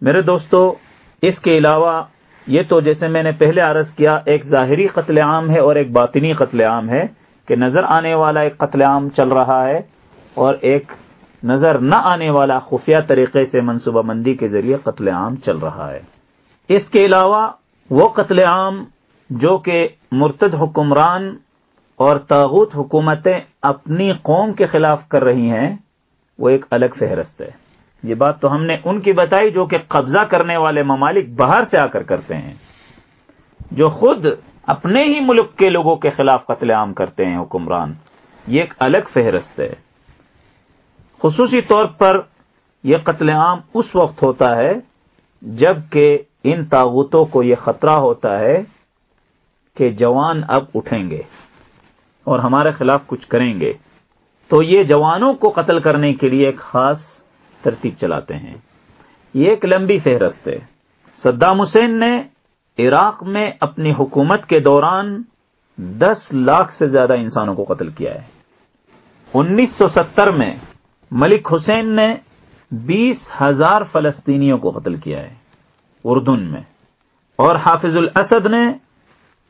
میرے دوستو، اس کے علاوہ یہ تو جیسے میں نے پہلے عرض کیا، ایک ظاہری قتل عام ہے اور ایک باطنی قتل عام ہے کہ نظر آنے والا ایک قتل عام چل رہا ہے اور ایک نظر نہ آنے والا خفیہ طریقے سے منصوبہ بندی کے ذریعے قتل عام چل رہا ہے۔ اس کے علاوہ وہ قتل عام جو کہ مرتد حکمران اور تاغوت حکومتیں اپنی قوم کے خلاف کر رہی ہیں، وہ ایک الگ فہرست ہے۔ یہ بات تو ہم نے ان کی بتائی جو کہ قبضہ کرنے والے ممالک باہر سے آ کر کرتے ہیں، جو خود اپنے ہی ملک کے لوگوں کے خلاف قتل عام کرتے ہیں حکمران۔ یہ ایک الگ فہرست ہے۔ خصوصی طور پر یہ قتل عام اس وقت ہوتا ہے جبکہ ان تاغوتوں کو یہ خطرہ ہوتا ہے کہ جوان اب اٹھیں گے اور ہمارے خلاف کچھ کریں گے۔ تو یہ جوانوں کو قتل کرنے کے لیے ایک خاص ترتیب چلاتے ہیں۔ یہ ایک لمبی فہرست ہے۔ صدام حسین نے عراق میں اپنی حکومت کے دوران دس لاکھ سے زیادہ انسانوں کو قتل کیا ہے۔ انیس سو ستر میں ملک حسین نے بیس ہزار فلسطینیوں کو قتل کیا ہے۔ اردن میں۔ اور حافظ الاسد نے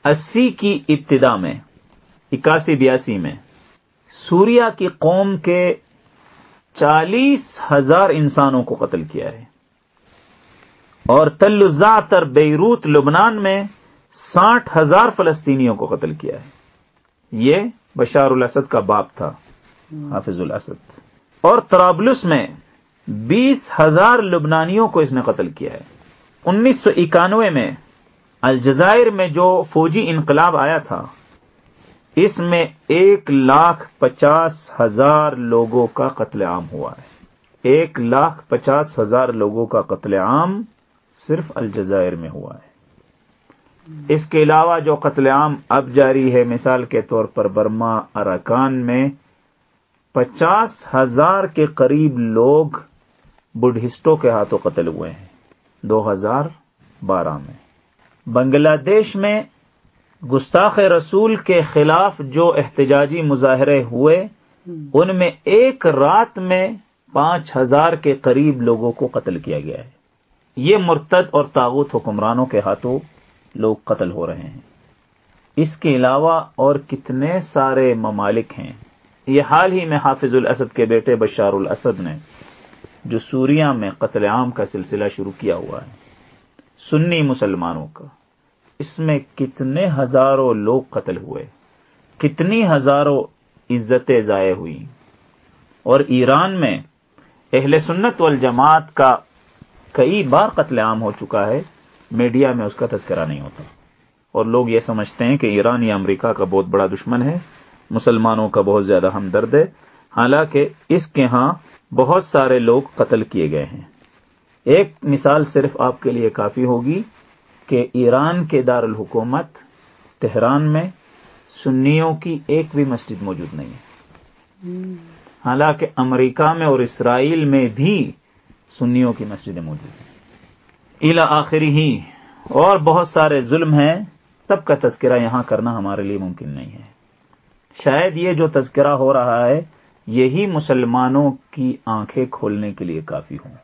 اسی کی ابتدا میں، اکاسی بیاسی میں سوریا کی قوم کے چالیس ہزار انسانوں کو قتل کیا ہے۔ اور تلزاتر بیروت لبنان میں ساٹھ ہزار فلسطینیوں کو قتل کیا ہے۔ یہ بشار الاسد کا باپ تھا، حافظ الاسد۔ اور ترابلس میں بیس ہزار لبنانیوں کو اس نے قتل کیا ہے۔ انیس سو اکانوے میں الجزائر میں جو فوجی انقلاب آیا تھا اس میں ایک لاکھ پچاس ہزار لوگوں کا قتل عام ہوا ہے۔ ایک لاکھ پچاس ہزار لوگوں کا قتل عام صرف الجزائر میں ہوا ہے۔ اس کے علاوہ جو قتل عام اب جاری ہے، مثال کے طور پر برما اراکان میں پچاس ہزار کے قریب لوگ بدھسٹوں کے ہاتھوں قتل ہوئے ہیں۔ دو ہزار بارہ میں۔ بنگلہ دیش میں گستاخ رسول کے خلاف جو احتجاجی مظاہرے ہوئے ان میں ایک رات میں پانچ ہزار کے قریب لوگوں کو قتل کیا گیا ہے۔ یہ مرتد اور تاغت حکمرانوں کے ہاتھوں لوگ قتل ہو رہے ہیں۔ اس کے علاوہ اور کتنے سارے ممالک ہیں۔ یہ حال ہی میں حافظ الاسد کے بیٹے بشار الاسد نے جو سوریا میں قتل عام کا سلسلہ شروع کیا ہوا ہے۔ سنی مسلمانوں کا۔ اس میں کتنے ہزاروں لوگ قتل ہوئے، کتنی ہزاروں عزتیں ضائع ہوئی اور ایران میں اہل سنت والجماعت کا کئی بار قتل عام ہو چکا ہے، میڈیا میں اس کا تذکرہ نہیں ہوتا۔ اور لوگ یہ سمجھتے ہیں کہ ایران یا امریکہ کا بہت بڑا دشمن ہے، مسلمانوں کا بہت زیادہ ہمدرد ہے۔ حالانکہ اس کے ہاں بہت سارے لوگ قتل کیے گئے ہیں۔ ایک مثال صرف آپ کے لیے کافی ہوگی۔ کہ ایران کے دارالحکومت تہران میں سنیوں کی ایک بھی مسجد موجود نہیں ہے۔ حالانکہ امریکہ میں اور اسرائیل میں بھی سنیوں کی مسجدیں موجود ہیں۔ الا آخری ہی اور بہت سارے ظلم ہیں۔ سب کا تذکرہ یہاں کرنا ہمارے لیے ممکن نہیں ہے۔ شاید یہ جو تذکرہ ہو رہا ہے یہی مسلمانوں کی آنکھیں کھولنے کے لیے کافی ہوں۔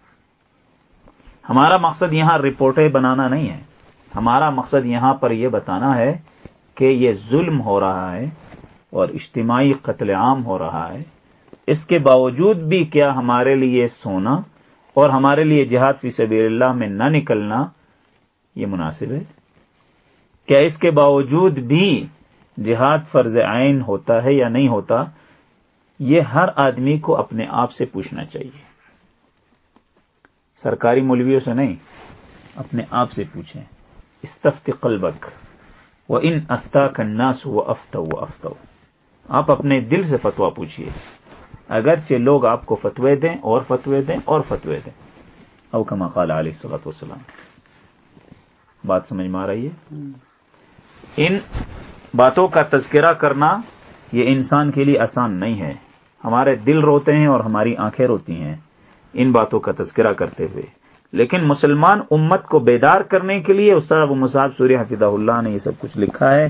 ہمارا مقصد یہاں رپورٹیں بنانا نہیں ہے۔ ہمارا مقصد یہاں پر یہ بتانا ہے کہ یہ ظلم ہو رہا ہے اور اجتماعی قتل عام ہو رہا ہے۔ اس کے باوجود بھی کیا ہمارے لیے سونا اور ہمارے لیے جہاد فی سبیل اللہ میں نہ نکلنا یہ مناسب ہے؟ کیا اس کے باوجود بھی جہاد فرض عین ہوتا ہے یا نہیں ہوتا؟ یہ ہر آدمی کو اپنے آپ سے پوچھنا چاہیے۔ سرکاری مولویوں سے نہیں، اپنے آپ سے پوچھیں۔ استفت قلبک وہ ان افتا کا ناس و افتا و آپ اپنے دل سے فتوا پوچھیے اگرچہ لوگ آپ کو فتوے دیں اور فتوے دیں اور فتوے دیں۔ او کما قال علیہ السلط وسلام بات سمجھ میں آ رہی ہے؟ ان باتوں کا تذکرہ کرنا یہ انسان کے لیے آسان نہیں ہے۔ ہمارے دل روتے ہیں اور ہماری آنکھیں روتی ہیں۔ ان باتوں کا تذکرہ کرتے ہوئے۔ لیکن مسلمان امت کو بیدار کرنے کے لیے استاد ابو مصعب سوریہ حفیظہ اللہ نے یہ سب کچھ لکھا ہے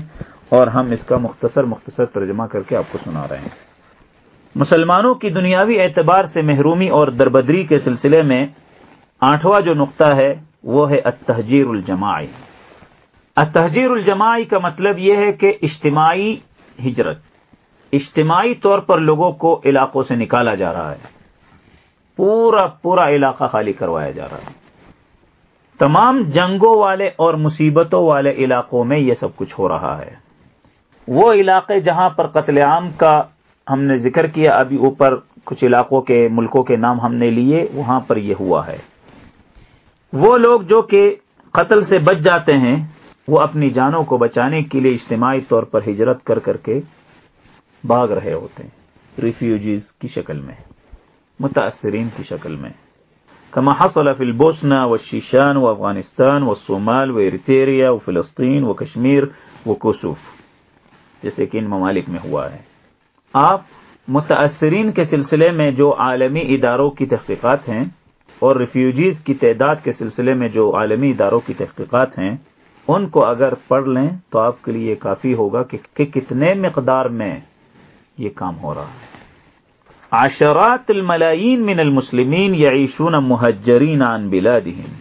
اور ہم اس کا مختصر مختصر ترجمہ کر کے آپ کو سنا رہے ہیں۔ مسلمانوں کی دنیاوی اعتبار سے محرومی اور دربدری کے سلسلے میں آٹھواں جو نقطہ ہے وہ ہے التحجیر الجماعی۔ التحجیر الجماعی کا مطلب یہ ہے کہ اجتماعی ہجرت، اجتماعی طور پر لوگوں کو علاقوں سے نکالا جا رہا ہے۔ پورا پورا علاقہ خالی کروایا جا رہا ہے۔ تمام جنگوں والے اور مصیبتوں والے علاقوں میں یہ سب کچھ ہو رہا ہے۔ وہ علاقے جہاں پر قتل عام کا ہم نے ذکر کیا، ابھی اوپر کچھ علاقوں کے ملکوں کے نام ہم نے لیے، وہاں پر یہ ہوا ہے۔ وہ لوگ جو کہ قتل سے بچ جاتے ہیں، وہ اپنی جانوں کو بچانے کے لیے اجتماعی طور پر ہجرت کر کر کے بھاگ رہے ہوتے ہیں، ریفیوجیز کی شکل میں۔ متاثرین کی شکل میں۔ کما حصل فی البوسنا و شیشان و افغانستان و صومال و ارتیریا و فلسطین و کشمیر و کوسوف جیسے کہ ان ممالک میں ہوا ہے۔ آپ متاثرین کے سلسلے میں جو عالمی اداروں کی تحقیقات ہیں اور ریفیوجیز کی تعداد کے سلسلے میں جو عالمی اداروں کی تحقیقات ہیں، ان کو اگر پڑھ لیں تو آپ کے لیے کافی ہوگا کہ کتنے مقدار میں یہ کام ہو رہا ہے۔ عشرات الملائین من المسلمین یعیشون محجرین عن بلادہم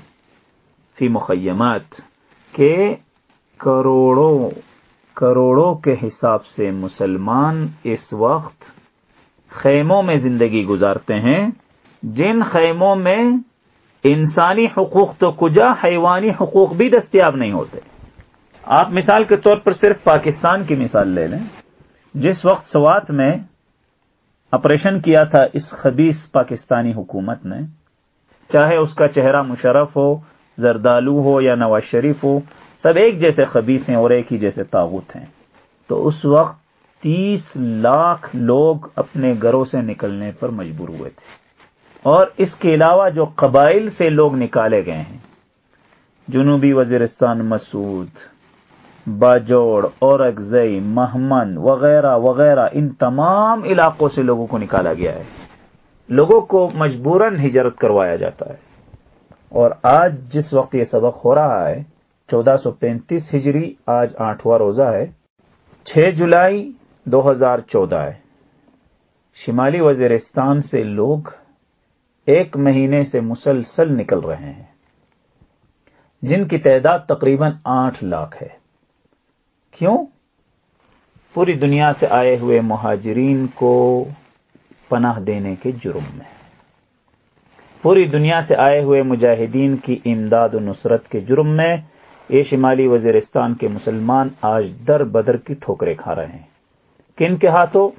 فی مخیمات کے کروڑوں کروڑوں کے حساب سے مسلمان اس وقت خیموں میں زندگی گزارتے ہیں، جن خیموں میں انسانی حقوق تو کجا، حیوانی حقوق بھی دستیاب نہیں ہوتے۔ آپ مثال کے طور پر صرف پاکستان کی مثال لے لیں۔ جس وقت سوات میں آپریشن کیا تھا اس خبیص پاکستانی حکومت نے، چاہے اس کا چہرہ مشرف ہو، زردالو ہو یا نواز شریف ہو، سب ایک جیسے خبیص ہیں اور ایک ہی جیسے تاغت ہیں۔ تو اس وقت تیس لاکھ لوگ اپنے گھروں سے نکلنے پر مجبور ہوئے تھے۔ اور اس کے علاوہ جو قبائل سے لوگ نکالے گئے ہیں، جنوبی وزیرستان مسعود باجوڑ اور اگزئی محمن وغیرہ وغیرہ، ان تمام علاقوں سے لوگوں کو نکالا گیا ہے۔ لوگوں کو مجبوراً ہجرت کروایا جاتا ہے۔ اور آج جس وقت یہ سبق ہو رہا ہے، چودہ سو پینتیس ہجری، آج آٹھواں روزہ ہے۔ چھ جولائی دو ہزار چودہ ہے۔ شمالی وزیرستان سے لوگ ایک مہینے سے مسلسل نکل رہے ہیں۔ جن کی تعداد تقریباً آٹھ لاکھ ہے۔ کیوں؟ پوری دنیا سے آئے ہوئے مہاجرین کو پناہ دینے کے جرم میں۔ پوری دنیا سے آئے ہوئے مجاہدین کی امداد و نصرت کے جرم میں یہ شمالی وزیرستان کے مسلمان آج در بدر کی ٹھوکرے کھا رہے ہیں۔ کن کے ہاتھوں؟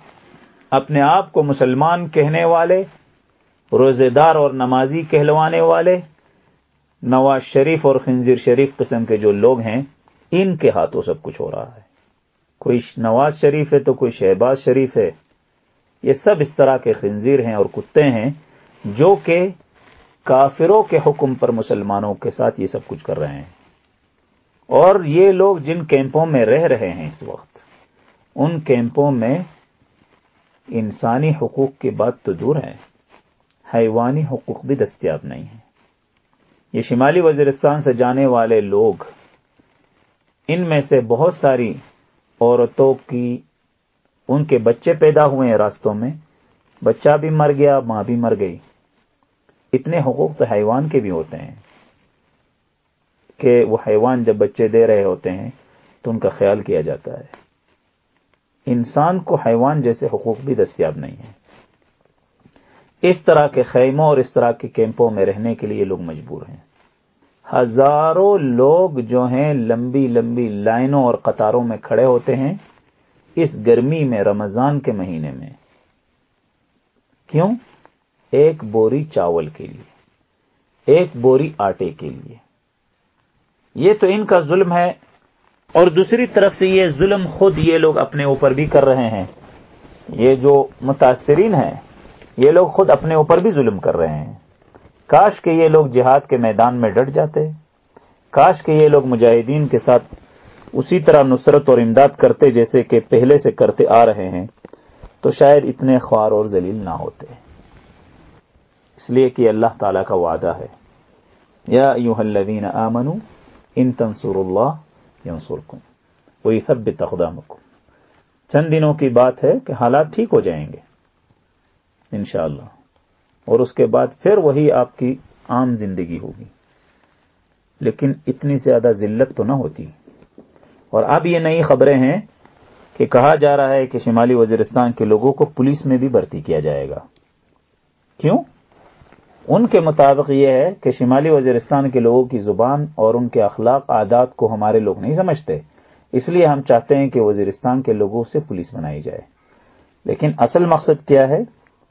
اپنے آپ کو مسلمان کہنے والے، روزے دار اور نمازی کہلوانے والے، نواز شریف اور خنزیر شریف قسم کے جو لوگ ہیں ان کے ہاتھوں سب کچھ ہو رہا ہے۔ کوئی نواز شریف ہے تو کوئی شہباز شریف ہے۔ یہ سب اس طرح کے خنزیر ہیں اور کتے ہیں جو کہ کافروں کے حکم پر مسلمانوں کے ساتھ یہ سب کچھ کر رہے ہیں۔ اور یہ لوگ جن کیمپوں میں رہ رہے ہیں اس وقت، ان کیمپوں میں انسانی حقوق کی بات تو دور ہے، حیوانی حقوق بھی دستیاب نہیں ہیں۔ یہ شمالی وزیرستان سے جانے والے لوگ ان میں سے بہت ساری عورتوں کی ان کے بچے پیدا ہوئے ہیں راستوں میں۔ بچہ بھی مر گیا، ماں بھی مر گئی۔ اتنے حقوق تو حیوان کے بھی ہوتے ہیں کہ وہ حیوان جب بچے دے رہے ہوتے ہیں تو ان کا خیال کیا جاتا ہے۔ انسان کو حیوان جیسے حقوق بھی دستیاب نہیں ہیں۔ اس طرح کے خیموں اور اس طرح کے کیمپوں میں رہنے کے لیے لوگ مجبور ہیں۔ ہزاروں لوگ جو ہیں لمبی لمبی لائنوں اور قطاروں میں کھڑے ہوتے ہیں اس گرمی میں رمضان کے مہینے میں۔ کیوں؟ ایک بوری چاول کے لیے، ایک بوری آٹے کے لیے۔ یہ تو ان کا ظلم ہے۔ اور دوسری طرف سے یہ ظلم خود یہ لوگ اپنے اوپر بھی کر رہے ہیں۔ یہ جو متاثرین ہیں، یہ لوگ خود اپنے اوپر بھی ظلم کر رہے ہیں۔ کاش کہ یہ لوگ جہاد کے میدان میں ڈٹ جاتے، کاش کہ یہ لوگ مجاہدین کے ساتھ اسی طرح نصرت اور امداد کرتے جیسے کہ پہلے سے کرتے آ رہے ہیں، تو شاید اتنے خوار اور ذلیل نہ ہوتے۔ اس لیے کہ اللہ تعالی کا وعدہ ہے۔ یا الذین آمنوا ان تنصر اللہ ینصرکم ویثبت اقدامکم۔ چند دنوں کی بات ہے کہ حالات ٹھیک ہو جائیں گے۔ انشاءاللہ۔ اور اس کے بعد پھر وہی آپ کی عام زندگی ہوگی۔ لیکن اتنی زیادہ ذلت تو نہ ہوتی۔ اور اب یہ نئی خبریں ہیں کہ کہا جا رہا ہے کہ شمالی وزیرستان کے لوگوں کو پولیس میں بھی بھرتی کیا جائے گا۔ کیوں؟ ان کے مطابق یہ ہے کہ شمالی وزیرستان کے لوگوں کی زبان اور ان کے اخلاق، عادات کو ہمارے لوگ نہیں سمجھتے۔ اس لیے ہم چاہتے ہیں کہ وزیرستان کے لوگوں سے پولیس بنائی جائے۔ لیکن اصل مقصد کیا ہے؟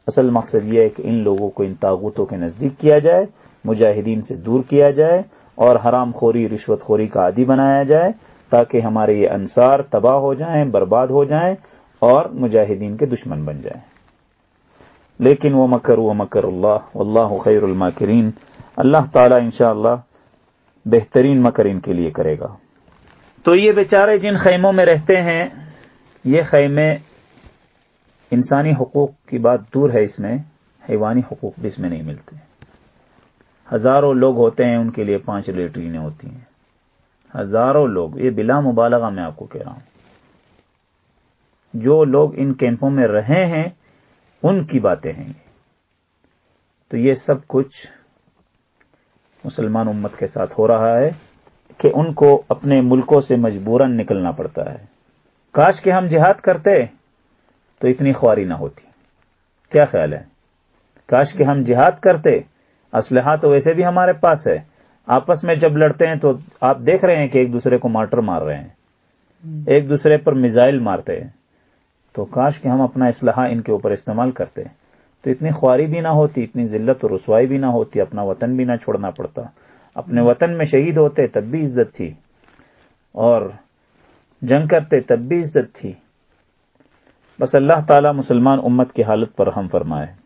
اصل مقصد یہ ہے کہ ان لوگوں کو ان تاغوتوں کے نزدیک کیا جائے، مجاہدین سے دور کیا جائے اور حرام خوری، رشوت خوری کا عادی بنایا جائے تاکہ ہمارے یہ انصار تباہ ہو جائیں، برباد ہو جائیں اور مجاہدین کے دشمن بن جائیں۔ لیکن وہ مکر و مکر اللہ اللہ خیر الماکرین۔ اللہ تعالی انشاءاللہ بہترین مکر ان کے لیے کرے گا۔ تو یہ بیچارے جن خیموں میں رہتے ہیں، یہ خیمے انسانی حقوق کی بات دور ہے اس میں، حیوانی حقوق بھی اس میں نہیں ملتے۔ ہزاروں لوگ ہوتے ہیں، ان کے لیے پانچ لیٹرینیں ہوتی ہیں۔ ہزاروں لوگ، یہ بلا مبالغہ میں آپ کو کہہ رہا ہوں۔ جو لوگ ان کیمپوں میں رہے ہیں، ان کی باتیں ہیں۔ تو یہ سب کچھ مسلمان امت کے ساتھ ہو رہا ہے کہ ان کو اپنے ملکوں سے مجبوراً نکلنا پڑتا ہے۔ کاش کہ ہم جہاد کرتے۔ تو اتنی خواری نہ ہوتی۔ کیا خیال ہے؟ کاش کہ ہم جہاد کرتے اسلحہ تو ویسے بھی ہمارے پاس ہے۔ آپس میں جب لڑتے ہیں تو آپ دیکھ رہے ہیں کہ ایک دوسرے کو مارٹر مار رہے ہیں۔ ایک دوسرے پر میزائل مارتے ہیں۔ تو کاش کہ ہم اپنا اسلحہ ان کے اوپر استعمال کرتے۔ تو اتنی خواری بھی نہ ہوتی اتنی ذلت اور رسوائی بھی نہ ہوتی اپنا وطن بھی نہ چھوڑنا پڑتا۔ اپنے وطن میں شہید ہوتے تب بھی عزت تھی۔ اور جنگ کرتے تب بھی عزت تھی۔ بس اللہ تعالی مسلمان امت کی حالت پر ہم فرمائے۔